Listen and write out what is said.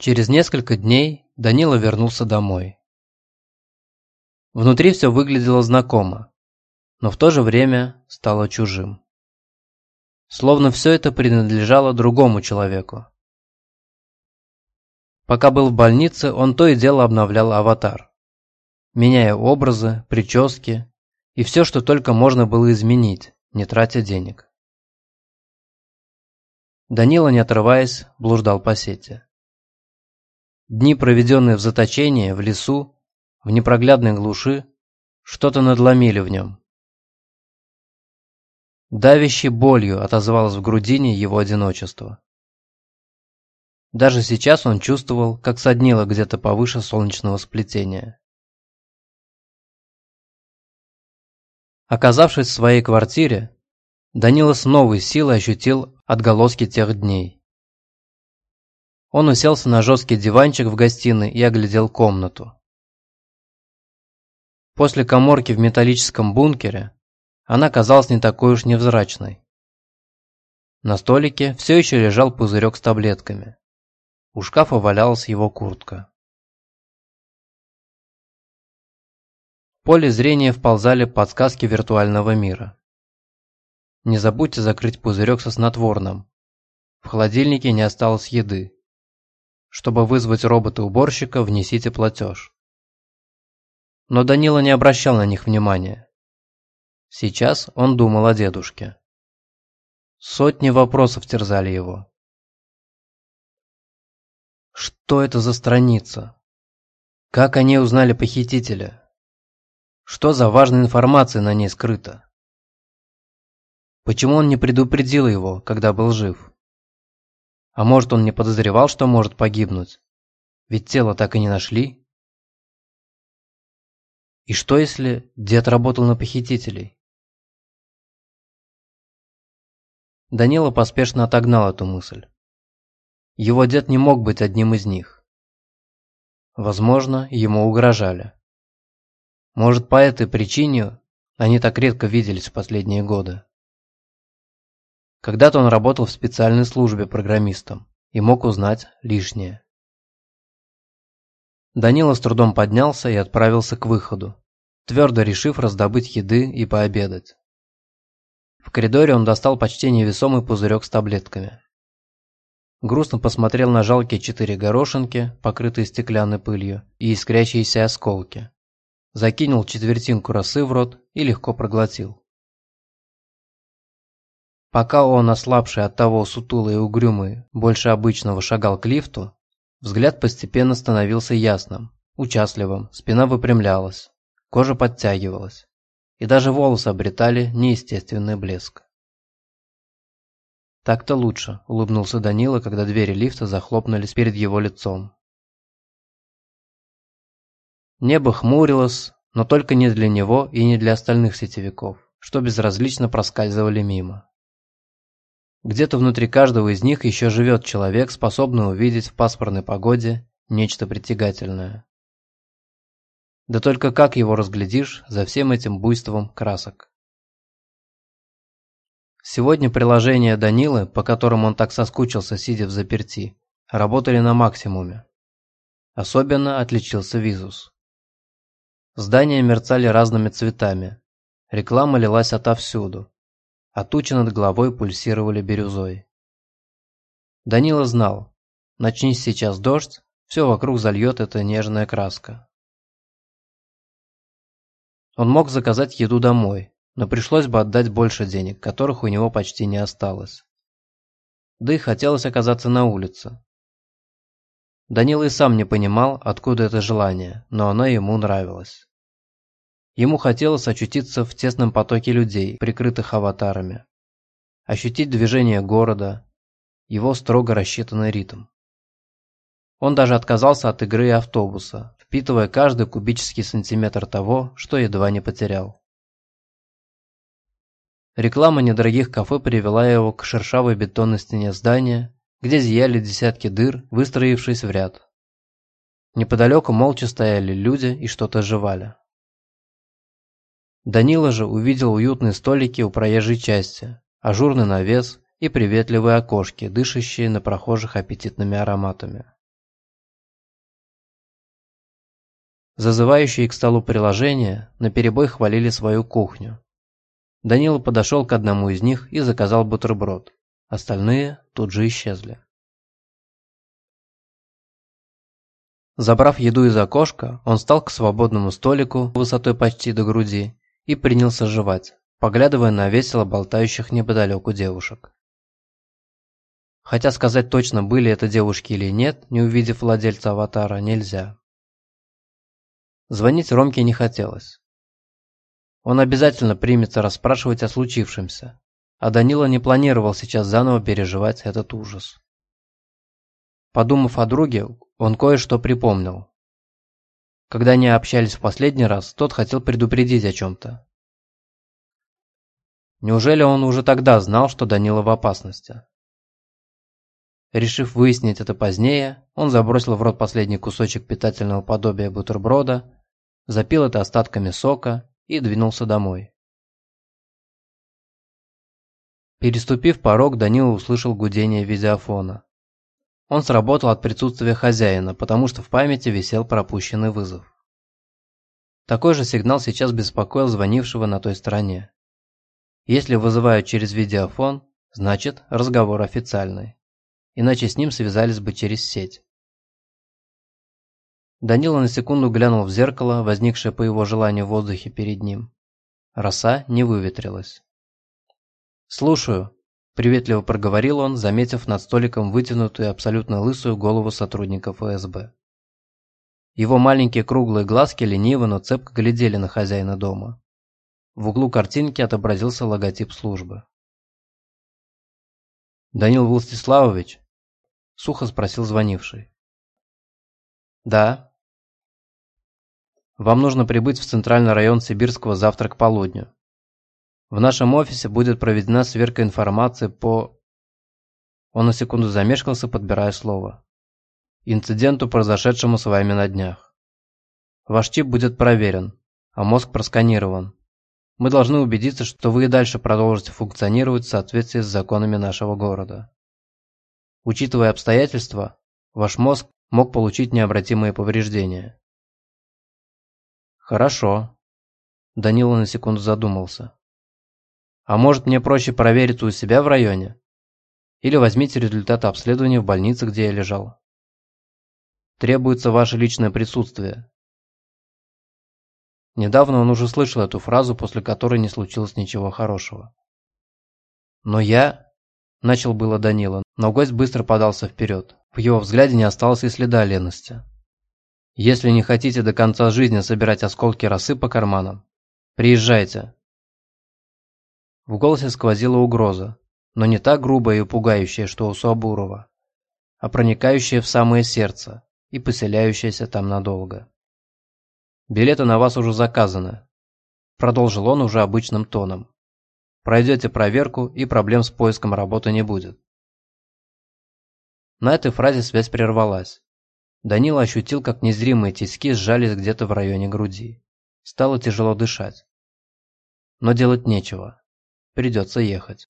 Через несколько дней Данила вернулся домой. Внутри все выглядело знакомо, но в то же время стало чужим. Словно все это принадлежало другому человеку. Пока был в больнице, он то и дело обновлял аватар, меняя образы, прически и все, что только можно было изменить, не тратя денег. Данила, не отрываясь, блуждал по сети. Дни, проведенные в заточении, в лесу, в непроглядной глуши, что-то надломили в нем. Давящей болью отозвалось в грудине его одиночество. Даже сейчас он чувствовал, как соднило где-то повыше солнечного сплетения. Оказавшись в своей квартире, Данила с новой силой ощутил отголоски тех дней. Он уселся на жесткий диванчик в гостиной и оглядел комнату. После коморки в металлическом бункере она казалась не такой уж невзрачной. На столике все еще лежал пузырек с таблетками. У шкафа валялась его куртка. В поле зрения вползали подсказки виртуального мира. Не забудьте закрыть пузырек со снотворным. В холодильнике не осталось еды. Чтобы вызвать робота-уборщика, внесите платеж. Но Данила не обращал на них внимания. Сейчас он думал о дедушке. Сотни вопросов терзали его. Что это за страница? Как они узнали похитителя? Что за важная информация на ней скрыта? Почему он не предупредил его, когда был жив? А может, он не подозревал, что может погибнуть? Ведь тело так и не нашли. И что, если дед работал на похитителей? Данила поспешно отогнал эту мысль. Его дед не мог быть одним из них. Возможно, ему угрожали. Может, по этой причине они так редко виделись в последние годы. Когда-то он работал в специальной службе программистом и мог узнать лишнее. Данила с трудом поднялся и отправился к выходу, твердо решив раздобыть еды и пообедать. В коридоре он достал почти невесомый пузырек с таблетками. Грустно посмотрел на жалкие четыре горошинки, покрытые стеклянной пылью, и искрящиеся осколки. Закинул четвертинку росы в рот и легко проглотил. Пока он, ослабший от того сутулый и угрюмый, больше обычного шагал к лифту, взгляд постепенно становился ясным, участливым, спина выпрямлялась, кожа подтягивалась, и даже волосы обретали неестественный блеск. «Так-то лучше», – улыбнулся Данила, когда двери лифта захлопнулись перед его лицом. Небо хмурилось, но только не для него и не для остальных сетевиков, что безразлично проскальзывали мимо. Где-то внутри каждого из них еще живет человек, способный увидеть в пасмурной погоде нечто притягательное. Да только как его разглядишь за всем этим буйством красок? Сегодня приложения Данилы, по которым он так соскучился, сидя в заперти, работали на максимуме. Особенно отличился Визус. Здания мерцали разными цветами. Реклама лилась отовсюду, а тучи над головой пульсировали бирюзой. Данила знал, начнись сейчас дождь, все вокруг зальет эта нежная краска. Он мог заказать еду домой, но пришлось бы отдать больше денег, которых у него почти не осталось. Да и хотелось оказаться на улице. Данила и сам не понимал, откуда это желание, но оно ему нравилось. Ему хотелось очутиться в тесном потоке людей, прикрытых аватарами. Ощутить движение города, его строго рассчитанный ритм. Он даже отказался от игры и автобуса, впитывая каждый кубический сантиметр того, что едва не потерял. Реклама недорогих кафе привела его к шершавой бетонной стене здания, где зияли десятки дыр, выстроившись в ряд. Неподалеку молча стояли люди и что-то жевали. Данила же увидел уютные столики у проезжей части, ажурный навес и приветливые окошки, дышащие на прохожих аппетитными ароматами. Зазывающие к столу приложения наперебой хвалили свою кухню. Данила подошел к одному из них и заказал бутерброд. Остальные тут же исчезли. Забрав еду из окошка, он стал к свободному столику высотой почти до груди и принялся жевать, поглядывая на весело болтающих неподалеку девушек. Хотя сказать точно, были это девушки или нет, не увидев владельца аватара, нельзя. Звонить Ромке не хотелось. Он обязательно примется расспрашивать о случившемся, а Данила не планировал сейчас заново переживать этот ужас. Подумав о друге, он кое-что припомнил. Когда они общались в последний раз, тот хотел предупредить о чем-то. Неужели он уже тогда знал, что Данила в опасности? Решив выяснить это позднее, он забросил в рот последний кусочек питательного подобия бутерброда запил это остатками сока и двинулся домой. Переступив порог, Данила услышал гудение видеофона. Он сработал от присутствия хозяина, потому что в памяти висел пропущенный вызов. Такой же сигнал сейчас беспокоил звонившего на той стороне. Если вызывают через видеофон, значит разговор официальный. Иначе с ним связались бы через сеть. Данила на секунду глянул в зеркало, возникшее по его желанию в воздухе перед ним. Роса не выветрилась. «Слушаю», – приветливо проговорил он, заметив над столиком вытянутую абсолютно лысую голову сотрудника ФСБ. Его маленькие круглые глазки лениво, но цепко глядели на хозяина дома. В углу картинки отобразился логотип службы. «Данил Властиславович?» – сухо спросил звонивший. «Да», вам нужно прибыть в центральный район Сибирского завтра к полудню. В нашем офисе будет проведена сверка информации по... Он на секунду замешкался, подбирая слово. Инциденту, произошедшему с вами на днях. Ваш чип будет проверен, а мозг просканирован. Мы должны убедиться, что вы и дальше продолжите функционировать в соответствии с законами нашего города. Учитывая обстоятельства, ваш мозг мог получить необратимые повреждения. «Хорошо». Данила на секунду задумался. «А может мне проще проверить у себя в районе? Или возьмите результаты обследования в больнице, где я лежал. Требуется ваше личное присутствие». Недавно он уже слышал эту фразу, после которой не случилось ничего хорошего. «Но я...» – начал было Данила, но гость быстро подался вперед. В его взгляде не осталось и следа лености. Если не хотите до конца жизни собирать осколки росы по карманам, приезжайте. В голосе сквозила угроза, но не та грубая и пугающая, что у Суабурова, а проникающая в самое сердце и поселяющаяся там надолго. «Билеты на вас уже заказаны», – продолжил он уже обычным тоном. «Пройдете проверку, и проблем с поиском работы не будет». На этой фразе связь прервалась. Данила ощутил, как незримые тиски сжались где-то в районе груди. Стало тяжело дышать. Но делать нечего. Придется ехать.